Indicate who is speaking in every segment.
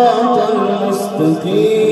Speaker 1: الصراط المستقيم.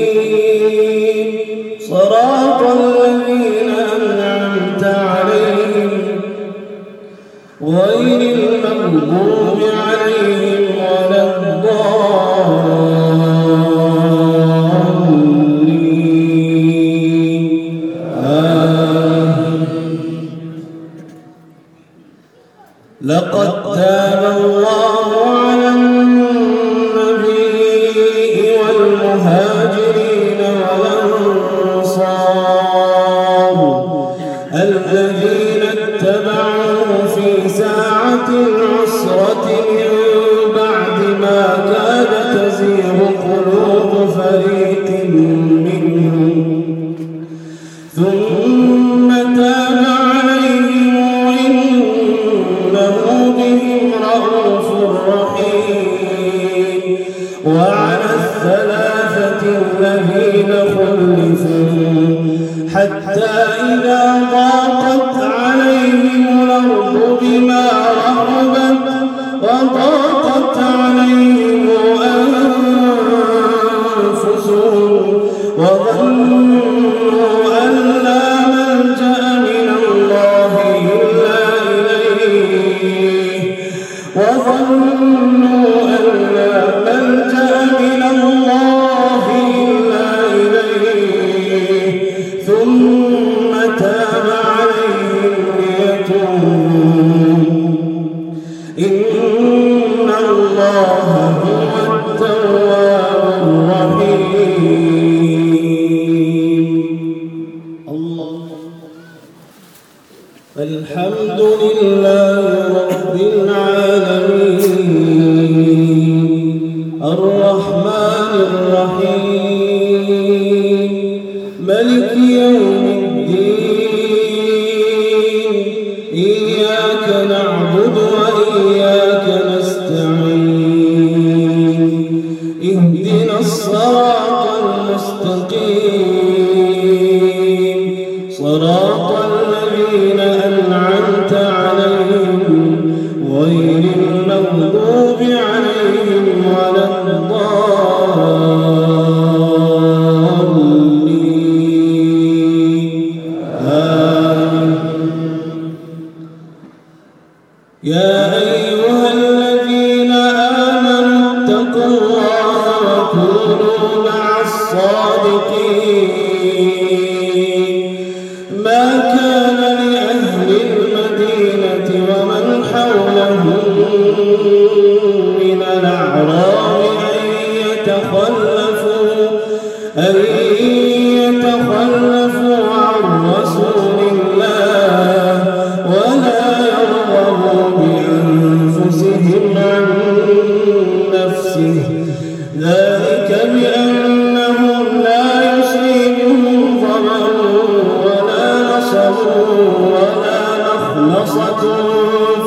Speaker 1: الصراط المستقيم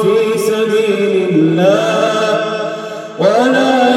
Speaker 1: في سبيل الله. ولا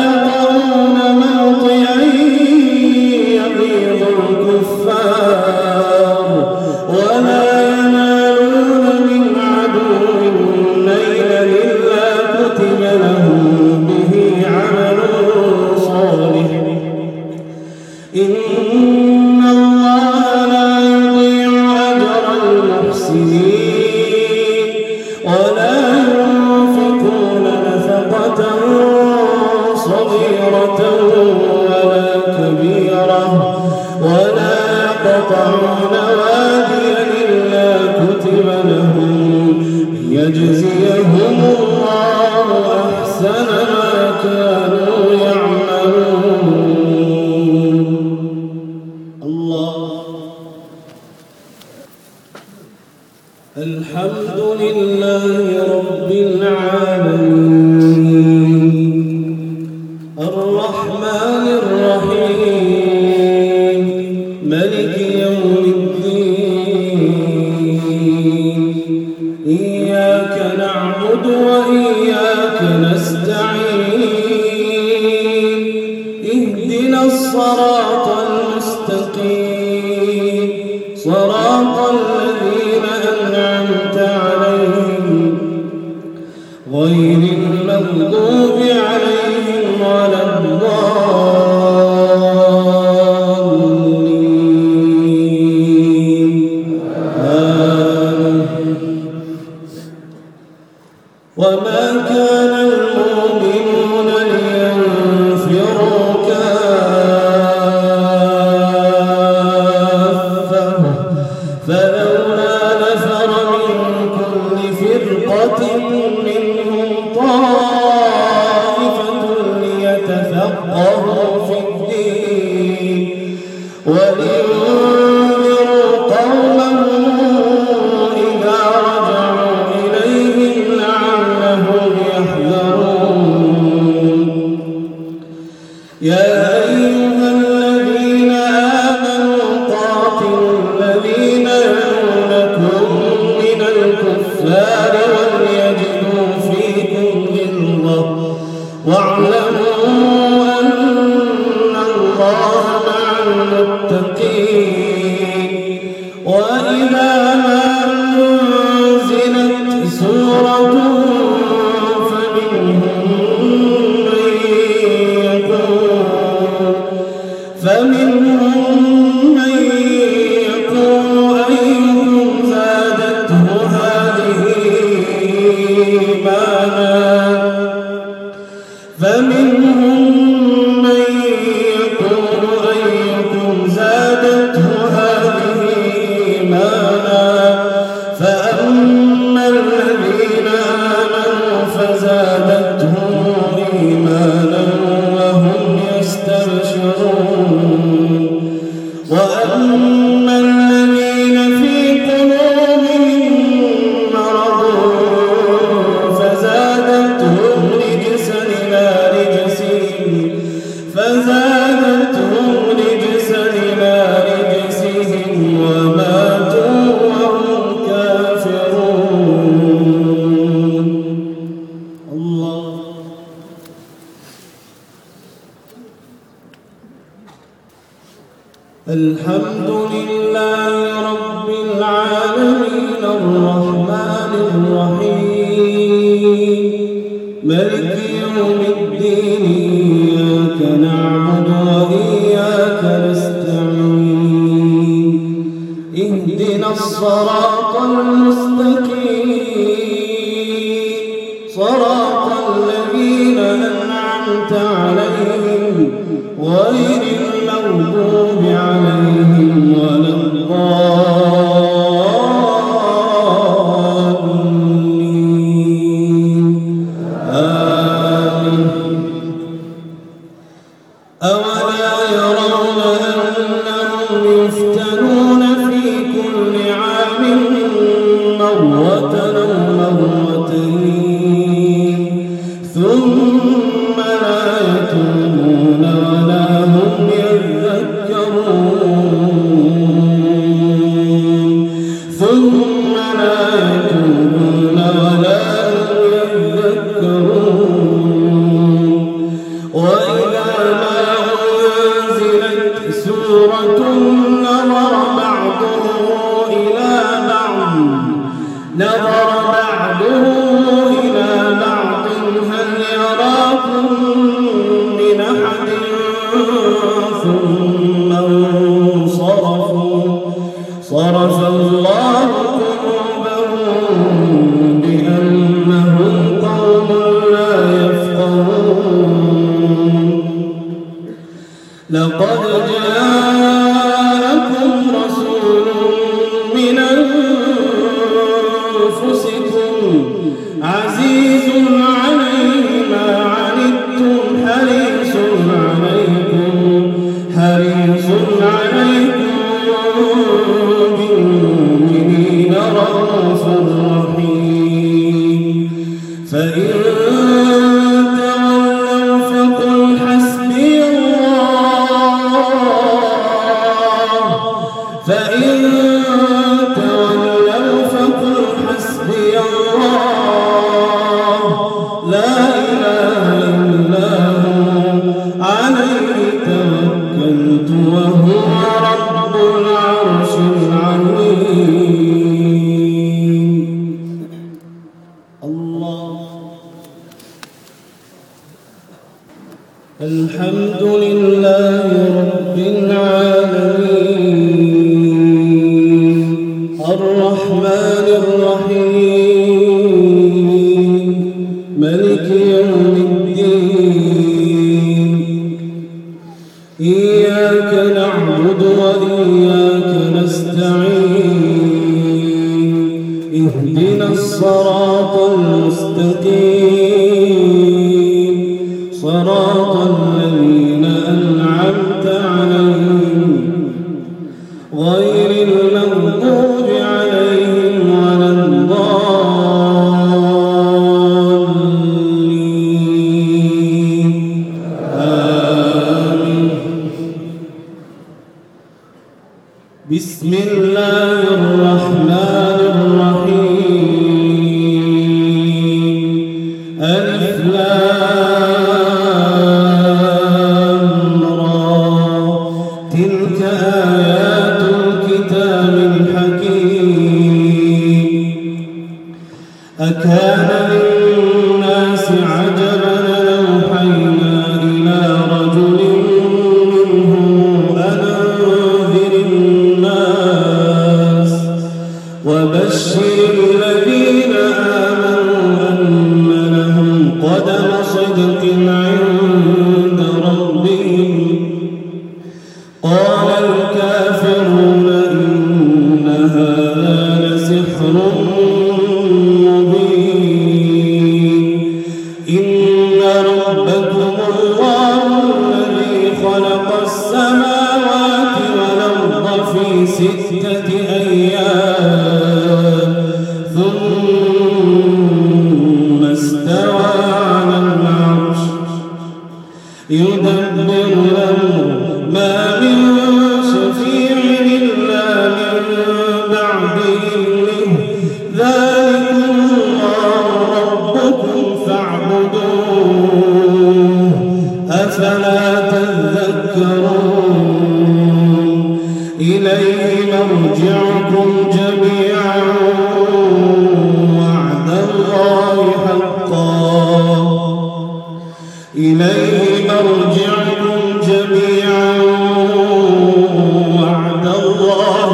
Speaker 1: Well, Uh... مالك يوم الدين إليه مرجعكم جميعا. وعد الله.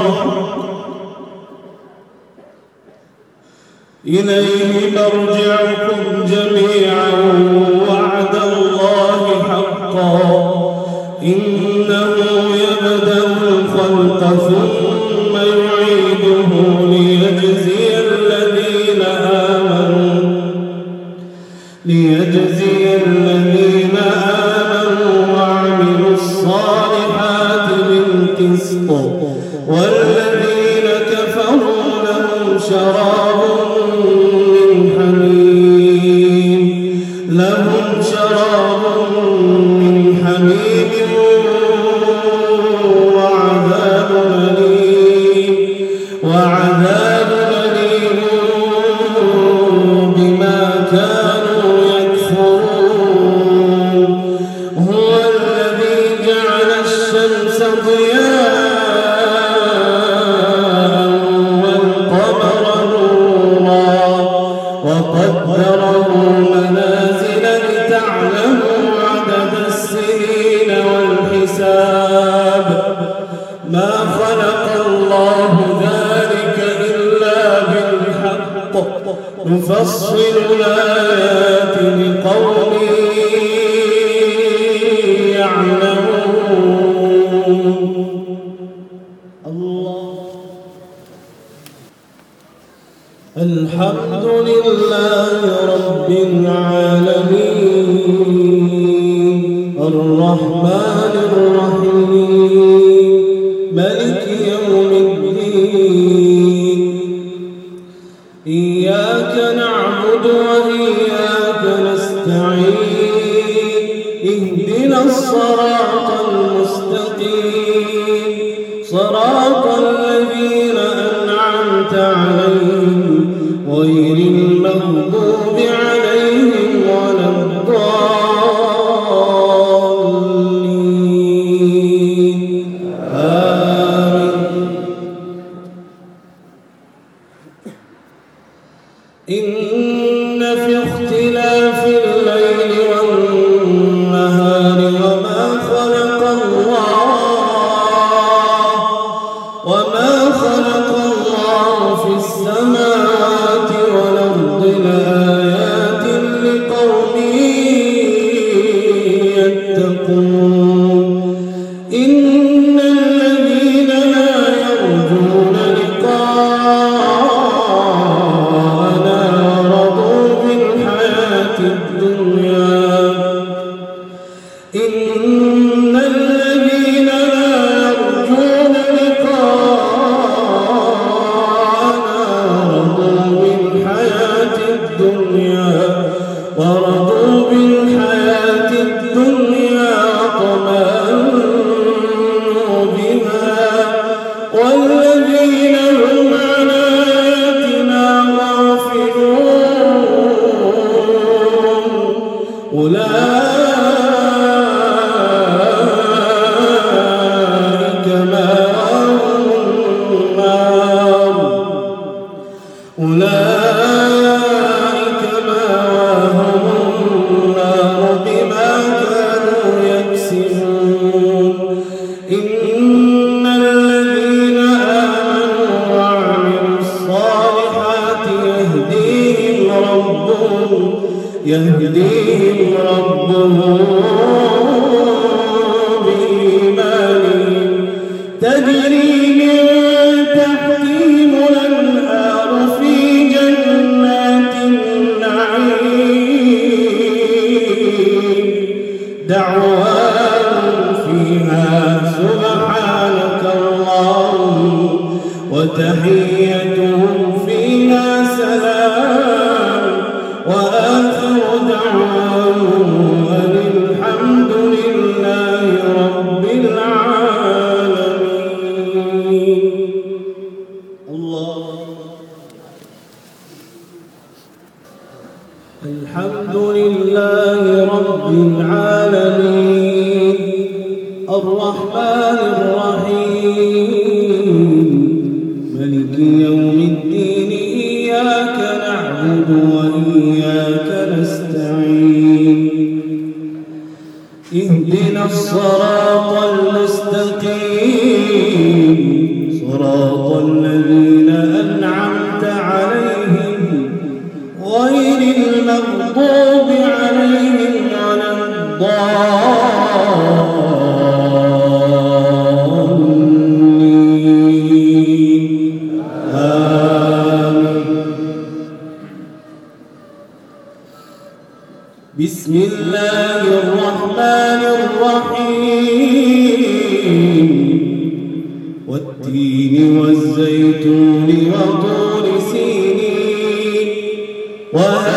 Speaker 1: إليه مرجعكم What?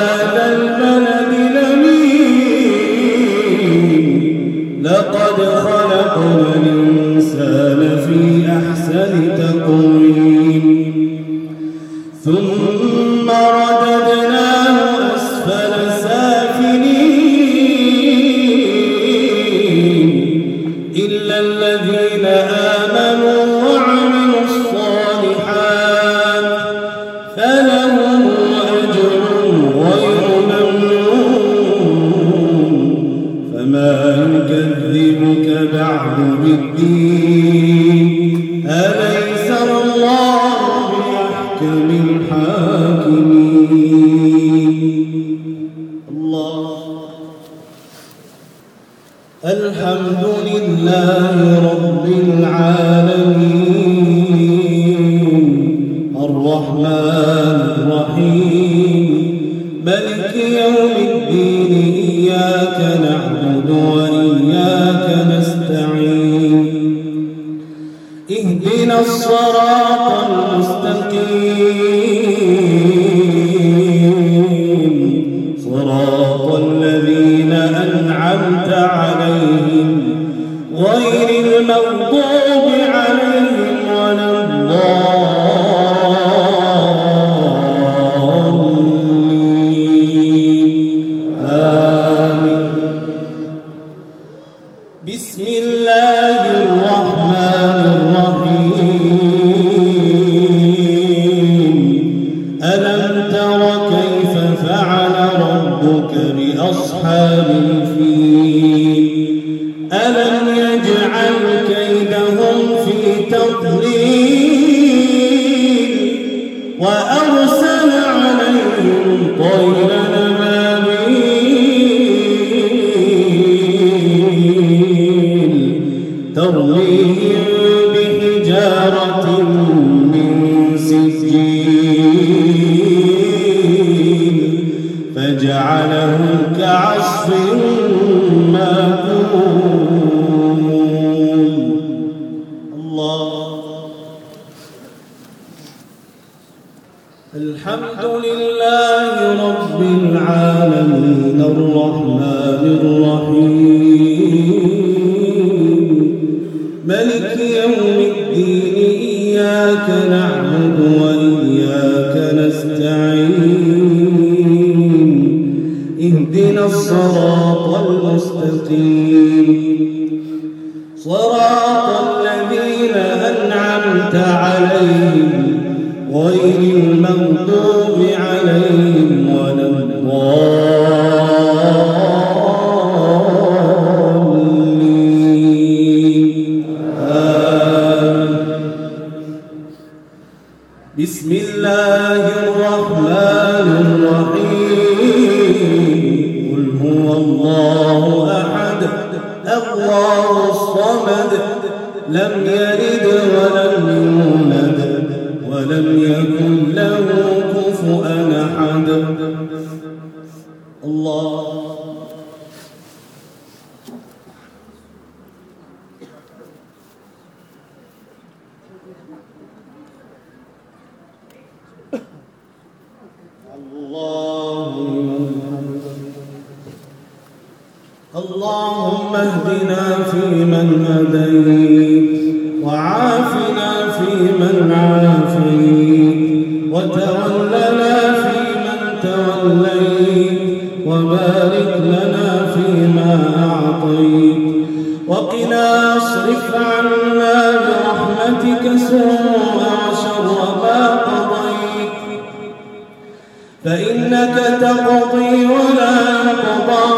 Speaker 1: وإياك نستعين. اهدنا الصراط المستقيم. فجعلهم كعصف الصمد لم يلد ولم يولد ولم يكن له كفؤا وأهدنا فيمن هديت وعافنا فيمن عافيت وتولنا فيمن توليت وبارك لنا فيما أعطيت وقنا اصرف عنا برحمتك سوء شر ما قضيت فإنك تقضي ولا يقضى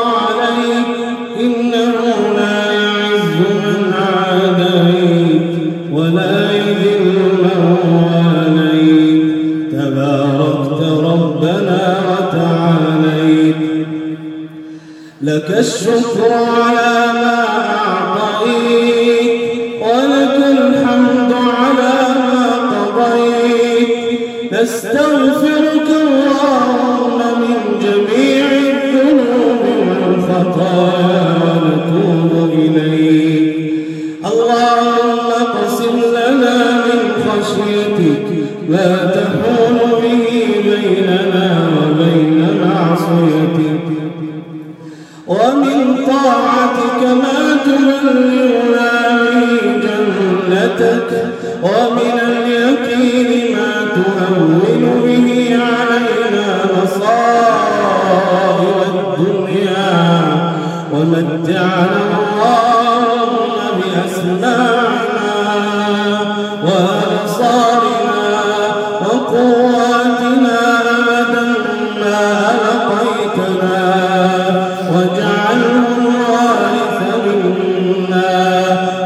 Speaker 1: لك الشكر على ما أعطيت ولك الحمد على ما قضيت. نستغفر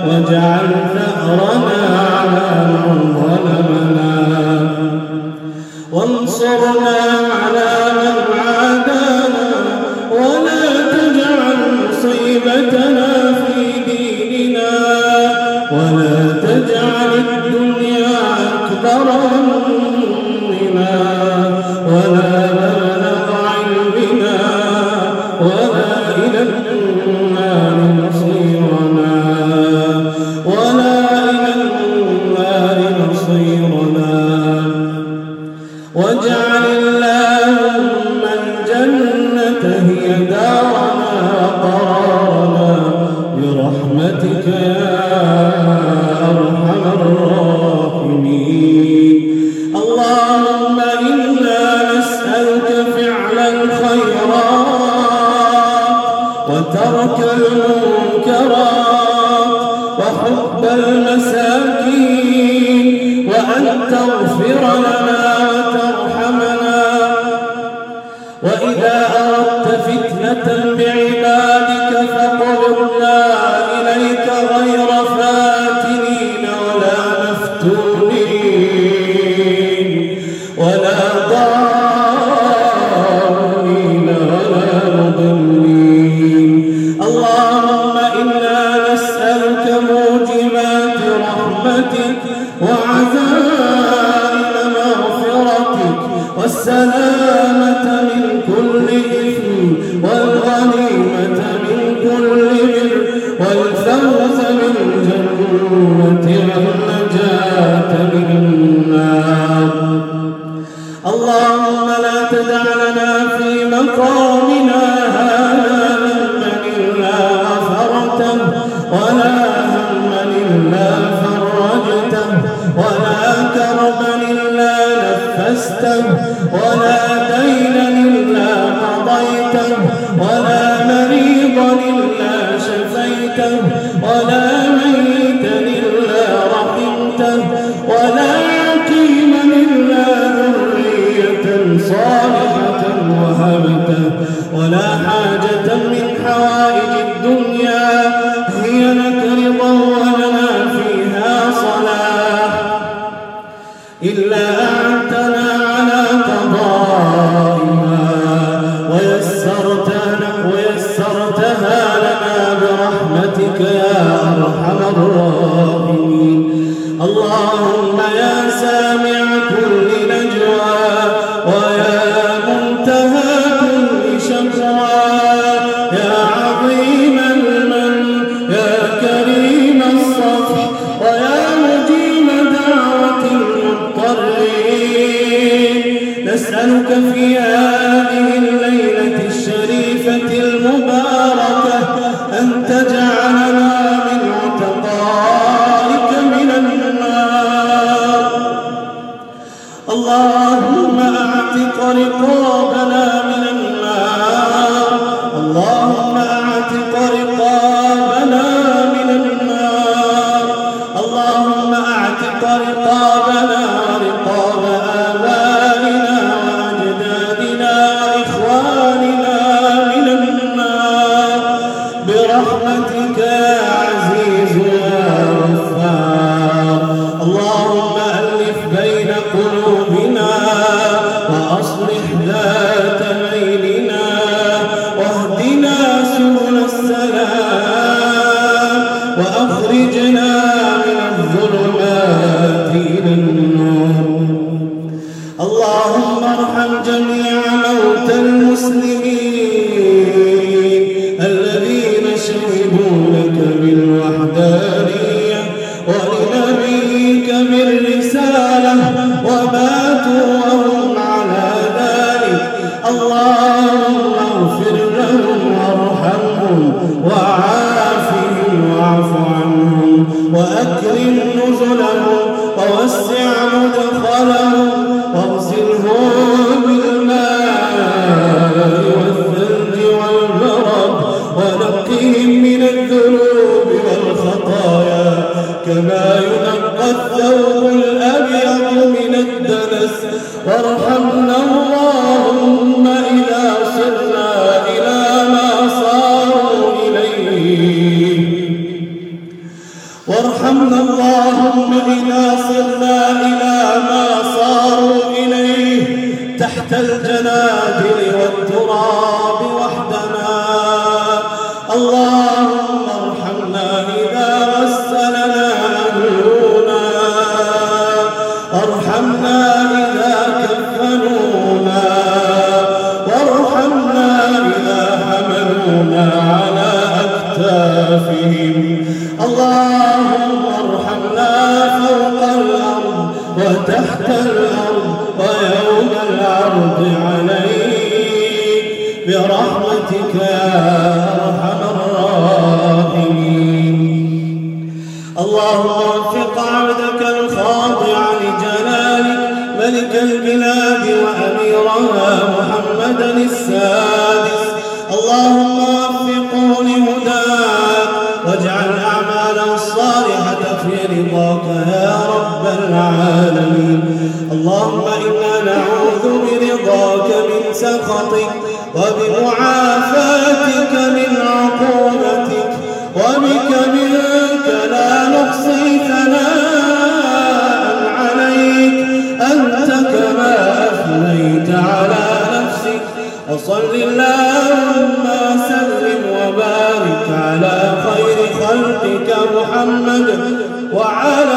Speaker 1: وجعل ثأرنا وإذا أردت فتنة بعبادك ولا دينا إلا قضيته ولا إلا شفيته ولا نزله ووسع مدخله. برحمتك يا أرحم الراحمين. اللهم وفق عبدك الخاضع لجلالك ملك البلاد وأميرها محمدا السادس. اللهم وفقه لهداك واجعل أعماله الصالحة في رضاك يا رب العالمين. اللهم إنا نعوذ برضاك من سخطك وبمعافاتك من عقوبتك وبك منك لا نحصي ثناء عليك. أنت كما أثنيت على نفسك. وصل اللهم وسلم وبارك على خير خلقك محمد وعلى